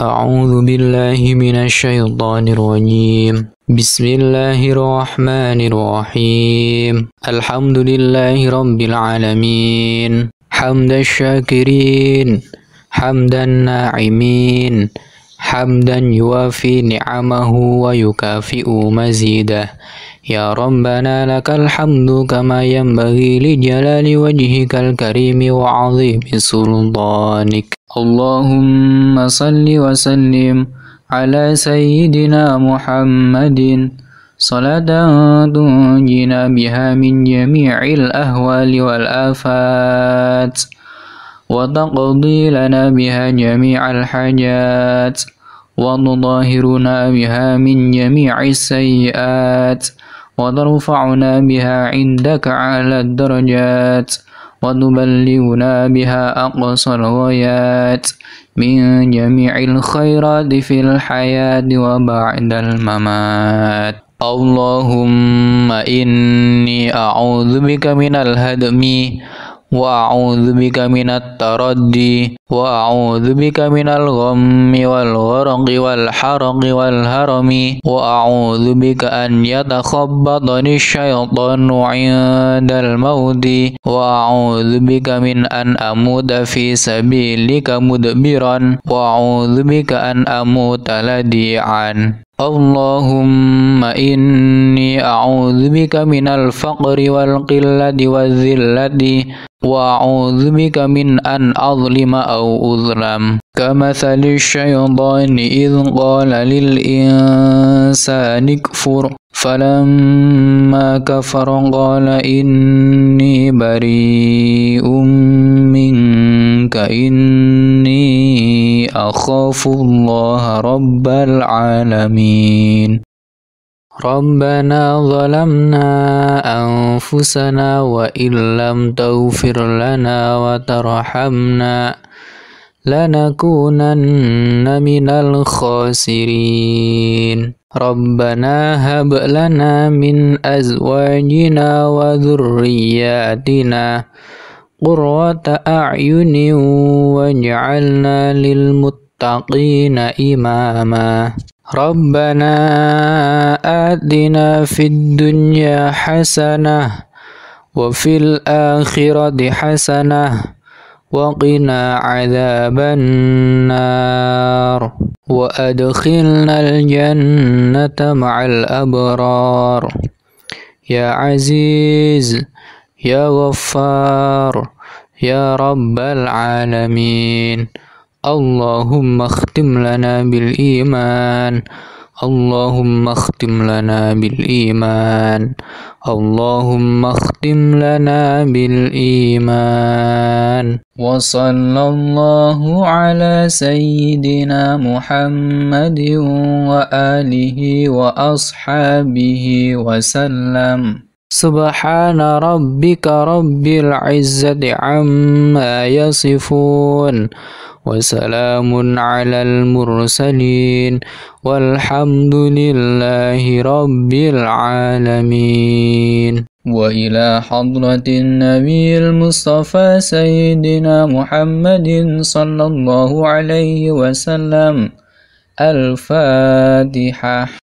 أعوذ بالله من الشيطان الرجيم. بسم الله الرحمن الرحيم. الحمد لله رب العالمين. حمد الشاكرين. حمد الناعمين. حمدا يوافي نعمه ويكافئ مزيده. يا ربنا لك الحمد كما ينبغي لجلال وجهك الكريم وعظيم سلطانك. اللهم صل وسلم على سيدنا محمد. صلاة تنجينا بها من جميع الأهوال والآفات. وتقضي لنا بها جميع الحاجات. وتطهرنا بها من جميع السيئات وترفعنا بها عندك على الدرجات وتبلغنا بها أقصى الغايات من جميع الخيرات في الحياة وبعد الممات اللهم إني أعوذ بك من الهدم وأعوذ بك من التردي وأعوذ بك من الغم والغرق والحرق والهرم وأعوذ بك أن يتخبطني الشيطان عند الموت وأعوذ بك من أن أموت في سبيلك مدبرا وأعوذ بك أن أموت لديعا. اللهم إني أعوذ بك من الفقر والقلة والذلة. وأعوذ بك من أن أظلم أو أظلم. كمثل الشيطان إذ قال للإنسان اكفر. فلما كفر قال إني بريء منك. إني أخاف الله رب العالمين. ربنا ظلمنا أنفسنا وإن لم تغفر لنا وترحمنا لنكونن من الخاسرين. ربنا هب لنا من أزواجنا وذرياتنا قرة أعين واجعلنا للمتقين إماما. ربنا آتنا في الدنيا حسنة وفي الآخرة حسنة وقنا عذاب النار وأدخلنا الجنة مع الأبرار. يا عزيز يا غفار يا رب العالمين. اللهم اختم لنا بالإيمان. اللهم اختم لنا بالإيمان. اللهم اختم لنا بالإيمان. وصلى الله على سيدنا محمد وآله وأصحابه وسلم. سبحان ربك رب العزة عما يصفون. وسلام على المرسلين والحمد لله رب العالمين. وإلى حضرة النبي المصطفى سيدنا محمد صلى الله عليه وسلم. الفاتحة.